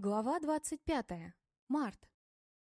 Глава 25. Март.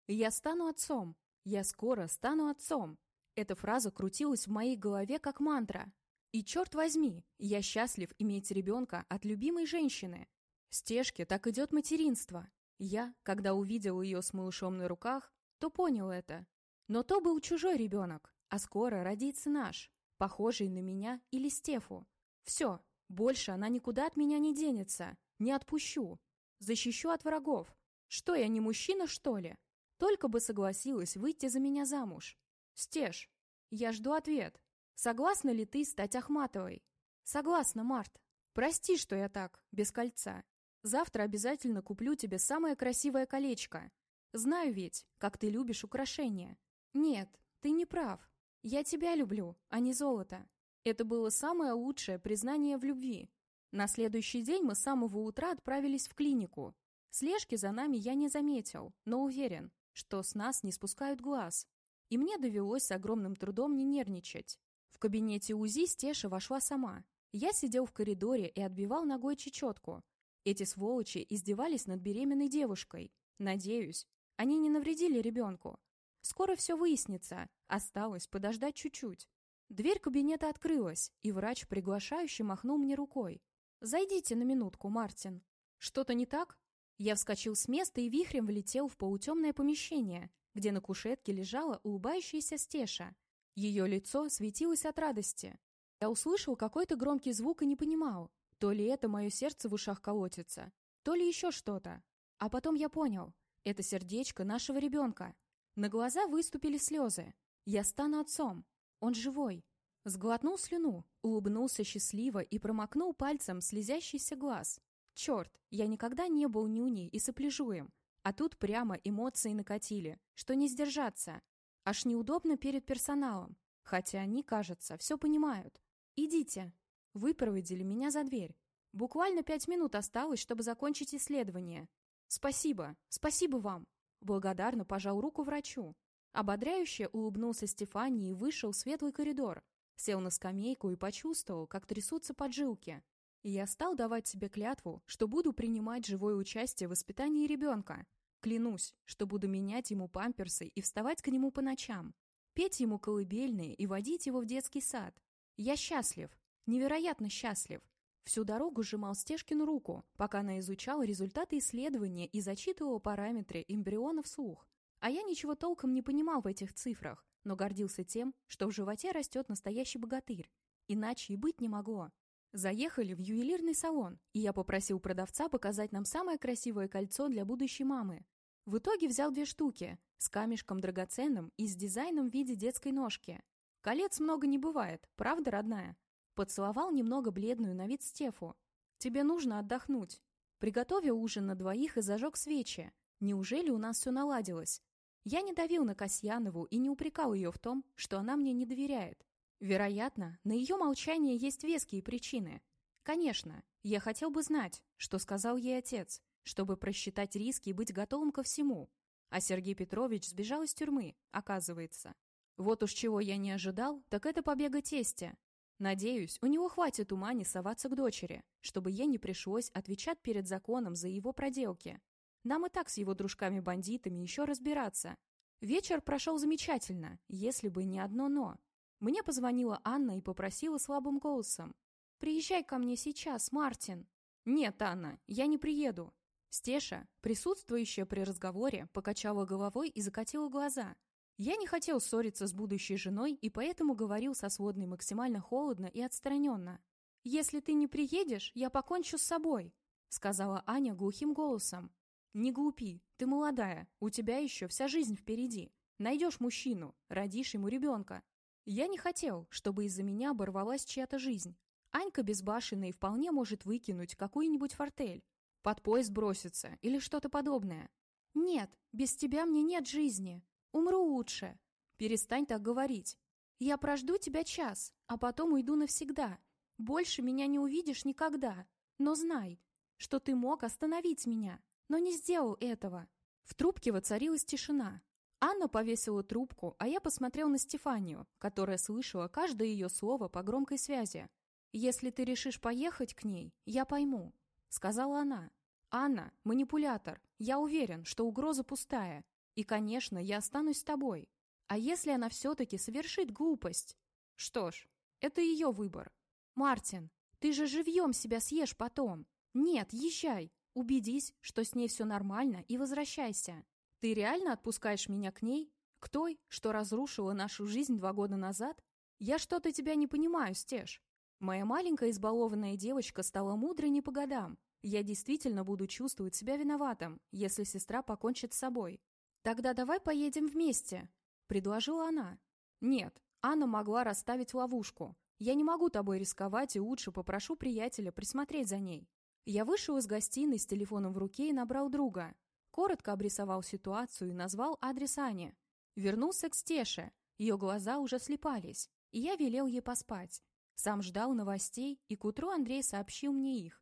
«Я стану отцом. Я скоро стану отцом». Эта фраза крутилась в моей голове как мантра. И черт возьми, я счастлив иметь ребенка от любимой женщины. Стежке так идет материнство. Я, когда увидел ее с малышом на руках, то понял это. Но то был чужой ребенок, а скоро родится наш, похожий на меня или Стефу. Все, больше она никуда от меня не денется, не отпущу. Защищу от врагов. Что, я не мужчина, что ли? Только бы согласилась выйти за меня замуж. Стеж, я жду ответ. Согласна ли ты стать Ахматовой? Согласна, Март. Прости, что я так, без кольца. Завтра обязательно куплю тебе самое красивое колечко. Знаю ведь, как ты любишь украшения. Нет, ты не прав. Я тебя люблю, а не золото. Это было самое лучшее признание в любви. На следующий день мы с самого утра отправились в клинику. Слежки за нами я не заметил, но уверен, что с нас не спускают глаз. И мне довелось с огромным трудом не нервничать. В кабинете УЗИ Стеша вошла сама. Я сидел в коридоре и отбивал ногой чечетку. Эти сволочи издевались над беременной девушкой. Надеюсь, они не навредили ребенку. Скоро все выяснится, осталось подождать чуть-чуть. Дверь кабинета открылась, и врач приглашающе махнул мне рукой. «Зайдите на минутку, Мартин». «Что-то не так?» Я вскочил с места и вихрем влетел в полутемное помещение, где на кушетке лежала улыбающаяся Стеша. Ее лицо светилось от радости. Я услышал какой-то громкий звук и не понимал, то ли это мое сердце в ушах колотится, то ли еще что-то. А потом я понял, это сердечко нашего ребенка. На глаза выступили слезы. Я стану отцом. Он живой. Сглотнул слюну, улыбнулся счастливо и промокнул пальцем слезящийся глаз. Черт, я никогда не был нюней и сопляжуем. А тут прямо эмоции накатили, что не сдержаться. Аж неудобно перед персоналом. Хотя они, кажется, все понимают. «Идите». Вы проводили меня за дверь. Буквально пять минут осталось, чтобы закончить исследование. Спасибо, спасибо вам. Благодарно пожал руку врачу. Ободряюще улыбнулся Стефани и вышел в светлый коридор, Сел на скамейку и почувствовал, как трясутся поджилки. И я стал давать себе клятву, что буду принимать живое участие в воспитании ребенка. Клянусь, что буду менять ему памперсы и вставать к нему по ночам, петь ему колыбельные и водить его в детский сад. Я счастлив, невероятно счастлив. Всю дорогу сжимал Стешкину руку, пока она изучала результаты исследования и зачитывала параметры эмбриона вслух. А я ничего толком не понимал в этих цифрах, но гордился тем, что в животе растет настоящий богатырь. Иначе и быть не могло. Заехали в ювелирный салон, и я попросил продавца показать нам самое красивое кольцо для будущей мамы. В итоге взял две штуки, с камешком драгоценным и с дизайном в виде детской ножки. Колец много не бывает, правда, родная? Поцеловал немного бледную на вид Стефу. «Тебе нужно отдохнуть». Приготовил ужин на двоих и зажег свечи. Неужели у нас все наладилось? Я не давил на Касьянову и не упрекал ее в том, что она мне не доверяет. Вероятно, на ее молчание есть веские причины. Конечно, я хотел бы знать, что сказал ей отец, чтобы просчитать риски и быть готовым ко всему. А Сергей Петрович сбежал из тюрьмы, оказывается. Вот уж чего я не ожидал, так это побега тестя. Надеюсь, у него хватит ума не соваться к дочери, чтобы ей не пришлось отвечать перед законом за его проделки. Нам и так с его дружками-бандитами еще разбираться. Вечер прошел замечательно, если бы не одно «но». Мне позвонила Анна и попросила слабым голосом. «Приезжай ко мне сейчас, Мартин». «Нет, Анна, я не приеду». Стеша, присутствующая при разговоре, покачала головой и закатила глаза. Я не хотел ссориться с будущей женой и поэтому говорил со сводной максимально холодно и отстраненно. «Если ты не приедешь, я покончу с собой», — сказала Аня глухим голосом. «Не глупи, ты молодая, у тебя еще вся жизнь впереди. Найдешь мужчину, родишь ему ребенка». Я не хотел, чтобы из-за меня оборвалась чья-то жизнь. Анька безбашенная вполне может выкинуть какую-нибудь фортель, под поезд броситься или что-то подобное. «Нет, без тебя мне нет жизни. Умру лучше». «Перестань так говорить. Я прожду тебя час, а потом уйду навсегда. Больше меня не увидишь никогда. Но знай, что ты мог остановить меня но не сделал этого. В трубке воцарилась тишина. Анна повесила трубку, а я посмотрел на Стефанию, которая слышала каждое ее слово по громкой связи. «Если ты решишь поехать к ней, я пойму», — сказала она. Анна – манипулятор. Я уверен, что угроза пустая. И, конечно, я останусь с тобой. А если она все-таки совершит глупость? Что ж, это ее выбор. Мартин, ты же живьем себя съешь потом. Нет, езжай. Убедись, что с ней все нормально, и возвращайся. Ты реально отпускаешь меня к ней? К той, что разрушила нашу жизнь два года назад? Я что-то тебя не понимаю, Стеж. Моя маленькая избалованная девочка стала мудрой не по годам. Я действительно буду чувствовать себя виноватым, если сестра покончит с собой. Тогда давай поедем вместе, предложила она. Нет, Анна могла расставить ловушку. Я не могу тобой рисковать и лучше попрошу приятеля присмотреть за ней. Я вышел из гостиной с телефоном в руке и набрал друга. Коротко обрисовал ситуацию и назвал адрес Ани. Вернулся к Стеше. Ее глаза уже слепались, и я велел ей поспать. Сам ждал новостей, и к утру Андрей сообщил мне их.